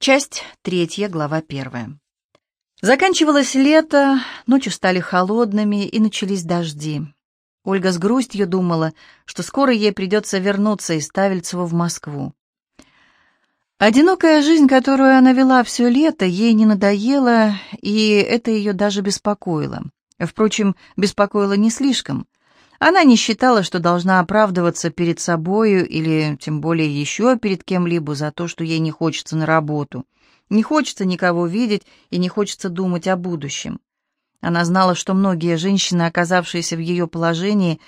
Часть третья, глава первая. Заканчивалось лето, ночи стали холодными и начались дожди. Ольга с грустью думала, что скоро ей придется вернуться из Ставельцева в Москву. Одинокая жизнь, которую она вела все лето, ей не надоела, и это ее даже беспокоило. Впрочем, беспокоило не слишком. Она не считала, что должна оправдываться перед собою или тем более еще перед кем-либо за то, что ей не хочется на работу. Не хочется никого видеть и не хочется думать о будущем. Она знала, что многие женщины, оказавшиеся в ее положении,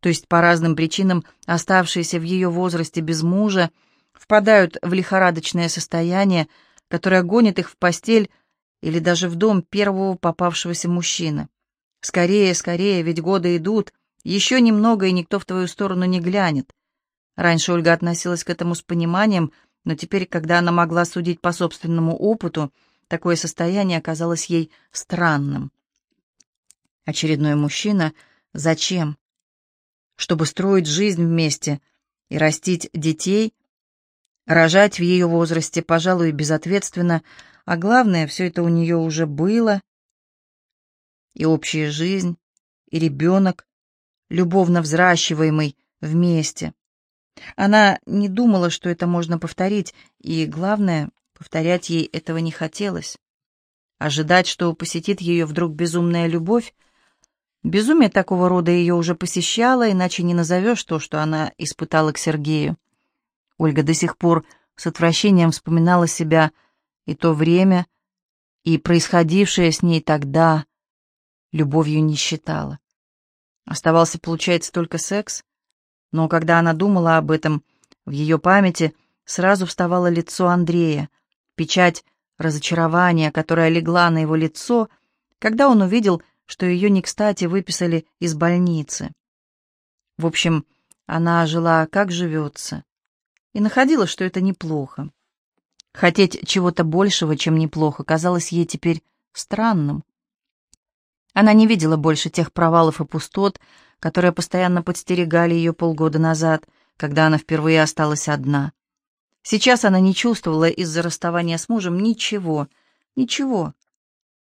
то есть по разным причинам оставшиеся в ее возрасте без мужа, впадают в лихорадочное состояние, которое гонит их в постель или даже в дом первого попавшегося мужчины. Скорее, скорее, ведь годы идут — еще немного, и никто в твою сторону не глянет. Раньше Ольга относилась к этому с пониманием, но теперь, когда она могла судить по собственному опыту, такое состояние оказалось ей странным. Очередной мужчина зачем? Чтобы строить жизнь вместе и растить детей, рожать в ее возрасте, пожалуй, безответственно, а главное, все это у нее уже было, и общая жизнь, и ребенок, любовно взращиваемый вместе. Она не думала, что это можно повторить, и, главное, повторять ей этого не хотелось. Ожидать, что посетит ее вдруг безумная любовь, безумие такого рода ее уже посещало, иначе не назовешь то, что она испытала к Сергею. Ольга до сих пор с отвращением вспоминала себя и то время, и происходившее с ней тогда любовью не считала. Оставался, получается, только секс. Но когда она думала об этом, в ее памяти сразу вставало лицо Андрея, печать разочарования, которая легла на его лицо, когда он увидел, что ее не кстати выписали из больницы. В общем, она жила, как живется, и находила, что это неплохо. Хотеть чего-то большего, чем неплохо, казалось ей теперь странным. Она не видела больше тех провалов и пустот, которые постоянно подстерегали ее полгода назад, когда она впервые осталась одна. Сейчас она не чувствовала из-за расставания с мужем ничего, ничего.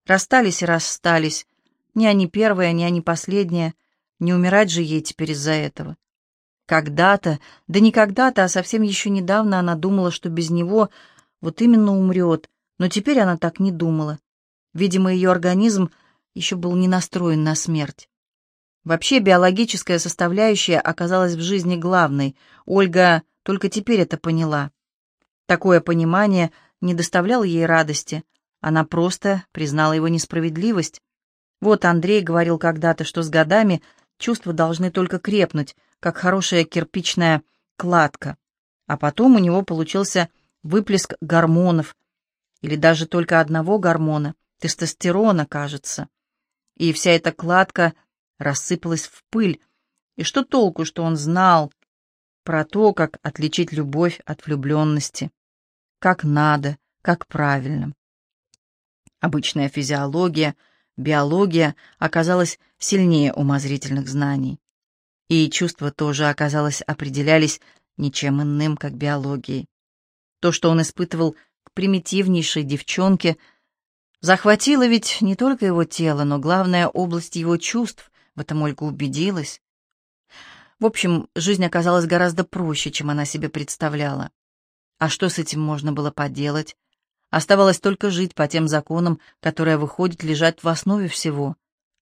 Расстались и расстались. Ни они первая, ни они последняя. Не умирать же ей теперь из-за этого. Когда-то, да не когда-то, а совсем еще недавно она думала, что без него вот именно умрет, но теперь она так не думала. Видимо, ее организм еще был не настроен на смерть. Вообще биологическая составляющая оказалась в жизни главной. Ольга только теперь это поняла. Такое понимание не доставляло ей радости. Она просто признала его несправедливость. Вот Андрей говорил когда-то, что с годами чувства должны только крепнуть, как хорошая кирпичная кладка. А потом у него получился выплеск гормонов, или даже только одного гормона, тестостерона, кажется и вся эта кладка рассыпалась в пыль. И что толку, что он знал про то, как отличить любовь от влюбленности? Как надо, как правильно. Обычная физиология, биология оказалась сильнее умозрительных знаний. И чувства тоже, оказалось, определялись ничем иным, как биологией. То, что он испытывал к примитивнейшей девчонке – Захватило ведь не только его тело, но главная область его чувств, в этом Ольга убедилась. В общем, жизнь оказалась гораздо проще, чем она себе представляла. А что с этим можно было поделать? Оставалось только жить по тем законам, которые, выходят лежать в основе всего.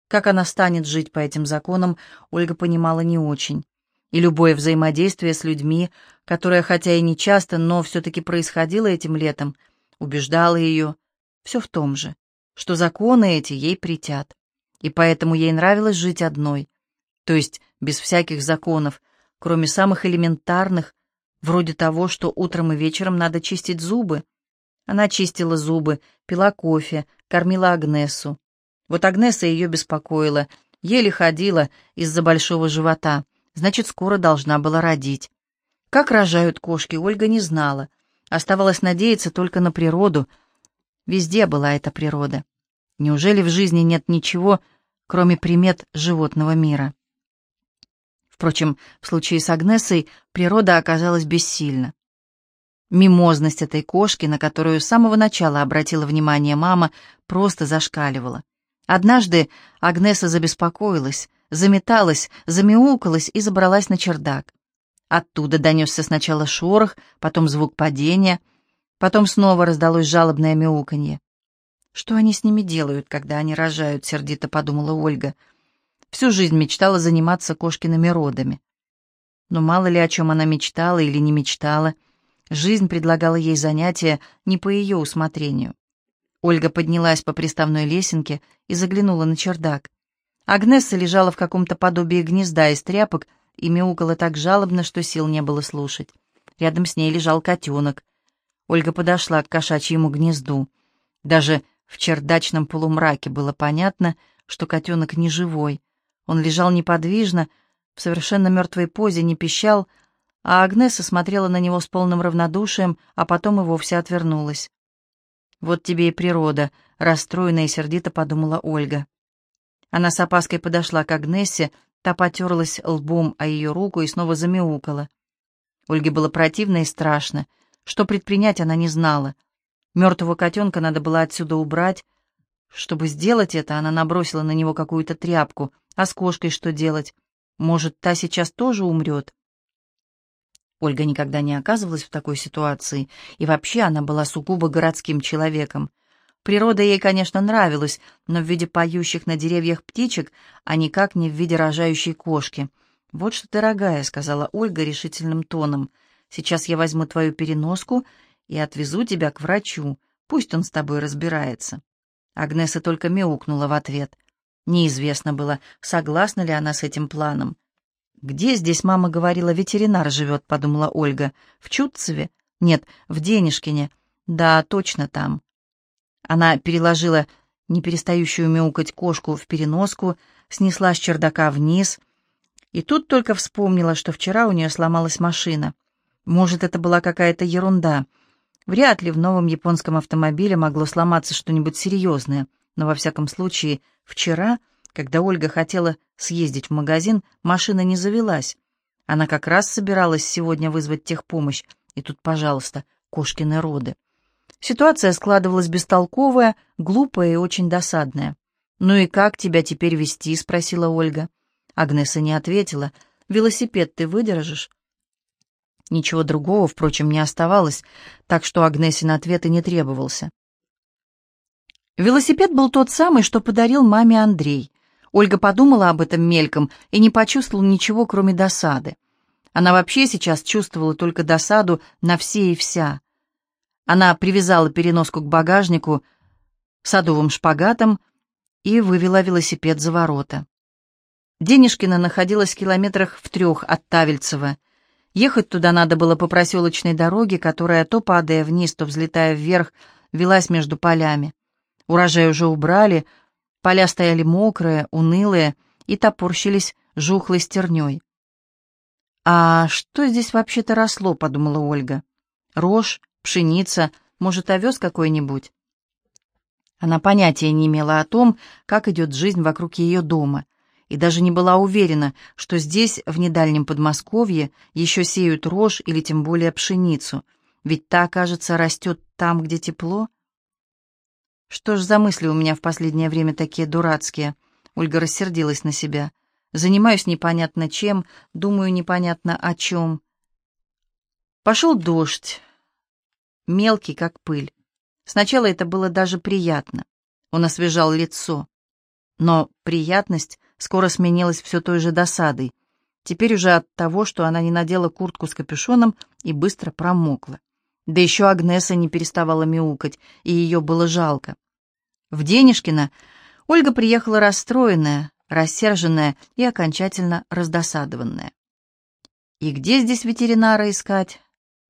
Как она станет жить по этим законам, Ольга понимала не очень. И любое взаимодействие с людьми, которое, хотя и не часто, но все-таки происходило этим летом, убеждало ее, все в том же, что законы эти ей притят, и поэтому ей нравилось жить одной, то есть без всяких законов, кроме самых элементарных, вроде того, что утром и вечером надо чистить зубы. Она чистила зубы, пила кофе, кормила Агнесу. Вот Агнеса ее беспокоила, еле ходила из-за большого живота, значит, скоро должна была родить. Как рожают кошки, Ольга не знала. Оставалось надеяться только на природу — Везде была эта природа. Неужели в жизни нет ничего, кроме примет животного мира? Впрочем, в случае с Агнесой природа оказалась бессильна. Мимозность этой кошки, на которую с самого начала обратила внимание мама, просто зашкаливала. Однажды Агнеса забеспокоилась, заметалась, замяукалась и забралась на чердак. Оттуда донесся сначала шорох, потом звук падения, потом снова раздалось жалобное мяуканье. «Что они с ними делают, когда они рожают?» — сердито подумала Ольга. Всю жизнь мечтала заниматься кошкиными родами. Но мало ли о чем она мечтала или не мечтала. Жизнь предлагала ей занятия не по ее усмотрению. Ольга поднялась по приставной лесенке и заглянула на чердак. Агнесса лежала в каком-то подобии гнезда из тряпок и мяукала так жалобно, что сил не было слушать. Рядом с ней лежал котенок. Ольга подошла к кошачьему гнезду. Даже в чердачном полумраке было понятно, что котенок не живой. Он лежал неподвижно, в совершенно мертвой позе, не пищал, а Агнеса смотрела на него с полным равнодушием, а потом и вовсе отвернулась. «Вот тебе и природа», — расстроена и сердито подумала Ольга. Она с опаской подошла к Агнессе, та потерлась лбом о ее руку и снова замяукала. Ольге было противно и страшно. Что предпринять она не знала. Мертвого котенка надо было отсюда убрать. Чтобы сделать это, она набросила на него какую-то тряпку. А с кошкой что делать? Может, та сейчас тоже умрет? Ольга никогда не оказывалась в такой ситуации, и вообще она была сугубо городским человеком. Природа ей, конечно, нравилась, но в виде поющих на деревьях птичек, а никак не в виде рожающей кошки. «Вот что, дорогая», — сказала Ольга решительным тоном, — «сейчас я возьму твою переноску и отвезу тебя к врачу, пусть он с тобой разбирается». Агнеса только мяукнула в ответ. Неизвестно было, согласна ли она с этим планом. «Где здесь, мама говорила, ветеринар живет?» — подумала Ольга. «В Чудцеве? Нет, в Денежкине. Да, точно там». Она переложила не перестающую мяукать кошку в переноску, снесла с чердака вниз. И тут только вспомнила, что вчера у нее сломалась машина. Может, это была какая-то ерунда. Вряд ли в новом японском автомобиле могло сломаться что-нибудь серьезное. Но, во всяком случае, вчера когда Ольга хотела съездить в магазин, машина не завелась. Она как раз собиралась сегодня вызвать техпомощь, и тут, пожалуйста, кошкины роды. Ситуация складывалась бестолковая, глупая и очень досадная. «Ну и как тебя теперь вести?» — спросила Ольга. Агнеса не ответила. «Велосипед ты выдержишь?» Ничего другого, впрочем, не оставалось, так что Агнесин ответ и не требовался. Велосипед был тот самый, что подарил маме Андрей. Ольга подумала об этом мельком и не почувствовала ничего, кроме досады. Она вообще сейчас чувствовала только досаду на все и вся. Она привязала переноску к багажнику садовым шпагатом и вывела велосипед за ворота. Денежкина находилась в километрах в трех от Тавельцева. Ехать туда надо было по проселочной дороге, которая, то падая вниз, то взлетая вверх, велась между полями. Урожай уже убрали, Поля стояли мокрые, унылые и топорщились жухлой стерней. «А что здесь вообще-то росло?» — подумала Ольга. «Рожь, пшеница, может, овес какой-нибудь?» Она понятия не имела о том, как идет жизнь вокруг ее дома, и даже не была уверена, что здесь, в недальнем Подмосковье, еще сеют рожь или тем более пшеницу, ведь та, кажется, растет там, где тепло. Что ж за мысли у меня в последнее время такие дурацкие? Ольга рассердилась на себя. Занимаюсь непонятно чем, думаю непонятно о чем. Пошел дождь, мелкий, как пыль. Сначала это было даже приятно. Он освежал лицо. Но приятность скоро сменилась все той же досадой. Теперь уже от того, что она не надела куртку с капюшоном и быстро промокла. Да еще Агнеса не переставала мяукать, и ее было жалко. В Денежкино Ольга приехала расстроенная, рассерженная и окончательно раздосадованная. «И где здесь ветеринара искать?»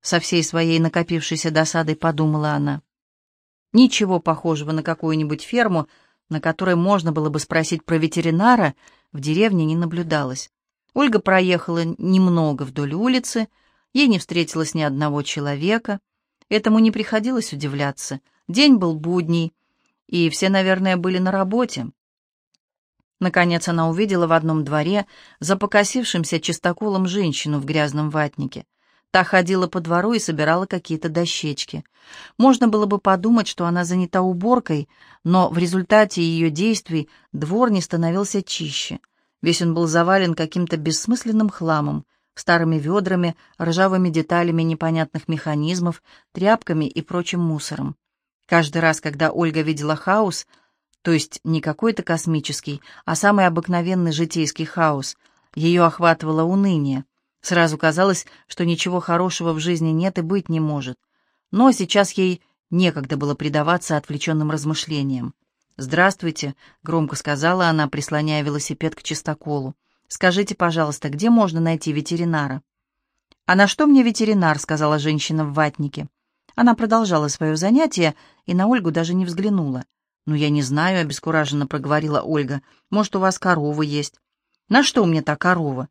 Со всей своей накопившейся досадой подумала она. Ничего похожего на какую-нибудь ферму, на которой можно было бы спросить про ветеринара, в деревне не наблюдалось. Ольга проехала немного вдоль улицы, ей не встретилось ни одного человека. Этому не приходилось удивляться. День был будний, и все, наверное, были на работе. Наконец она увидела в одном дворе за покосившимся чистоколом женщину в грязном ватнике. Та ходила по двору и собирала какие-то дощечки. Можно было бы подумать, что она занята уборкой, но в результате ее действий двор не становился чище. Весь он был завален каким-то бессмысленным хламом, старыми ведрами, ржавыми деталями непонятных механизмов, тряпками и прочим мусором. Каждый раз, когда Ольга видела хаос, то есть не какой-то космический, а самый обыкновенный житейский хаос, ее охватывало уныние. Сразу казалось, что ничего хорошего в жизни нет и быть не может. Но сейчас ей некогда было предаваться отвлеченным размышлениям. «Здравствуйте», — громко сказала она, прислоняя велосипед к чистоколу. «Скажите, пожалуйста, где можно найти ветеринара?» «А на что мне ветеринар?» — сказала женщина в ватнике. Она продолжала свое занятие и на Ольгу даже не взглянула. «Ну, я не знаю», — обескураженно проговорила Ольга. «Может, у вас корова есть?» «На что мне та корова?»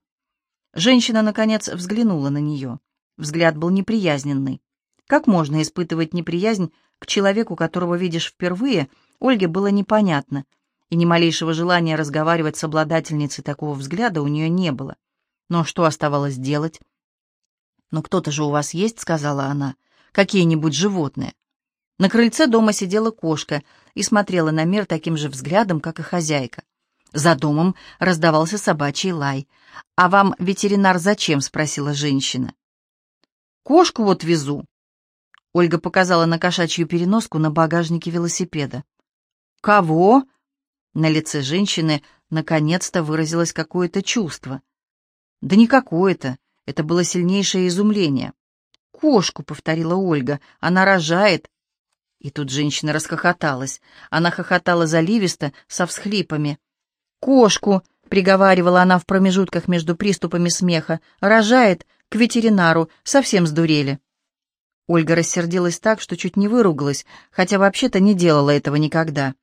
Женщина, наконец, взглянула на нее. Взгляд был неприязненный. Как можно испытывать неприязнь к человеку, которого видишь впервые, Ольге было непонятно, и ни малейшего желания разговаривать с обладательницей такого взгляда у нее не было. Но что оставалось делать? «Но кто-то же у вас есть», — сказала она, — «какие-нибудь животные». На крыльце дома сидела кошка и смотрела на мир таким же взглядом, как и хозяйка. За домом раздавался собачий лай. «А вам ветеринар зачем?» — спросила женщина. «Кошку вот везу». Ольга показала на кошачью переноску на багажнике велосипеда. «Кого?» На лице женщины наконец-то выразилось какое-то чувство. «Да не какое-то. Это было сильнейшее изумление». «Кошку», — повторила Ольга, — «она рожает». И тут женщина расхохоталась. Она хохотала заливисто, со всхлипами. «Кошку!» — приговаривала она в промежутках между приступами смеха. «Рожает! К ветеринару! Совсем сдурели!» Ольга рассердилась так, что чуть не выругалась, хотя вообще-то не делала этого никогда.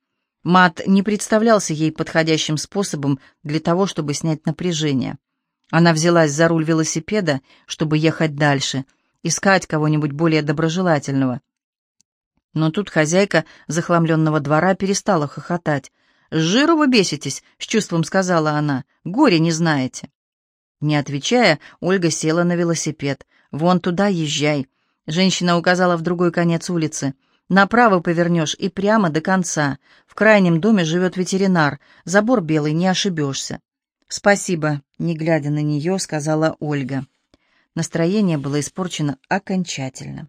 Мат не представлялся ей подходящим способом для того, чтобы снять напряжение. Она взялась за руль велосипеда, чтобы ехать дальше, искать кого-нибудь более доброжелательного. Но тут хозяйка захламленного двора перестала хохотать. «С жиру вы беситесь», — с чувством сказала она. «Горе не знаете». Не отвечая, Ольга села на велосипед. «Вон туда езжай». Женщина указала в другой конец улицы. «Направо повернешь и прямо до конца. В крайнем доме живет ветеринар. Забор белый, не ошибешься». «Спасибо», — не глядя на нее, сказала Ольга. Настроение было испорчено окончательно.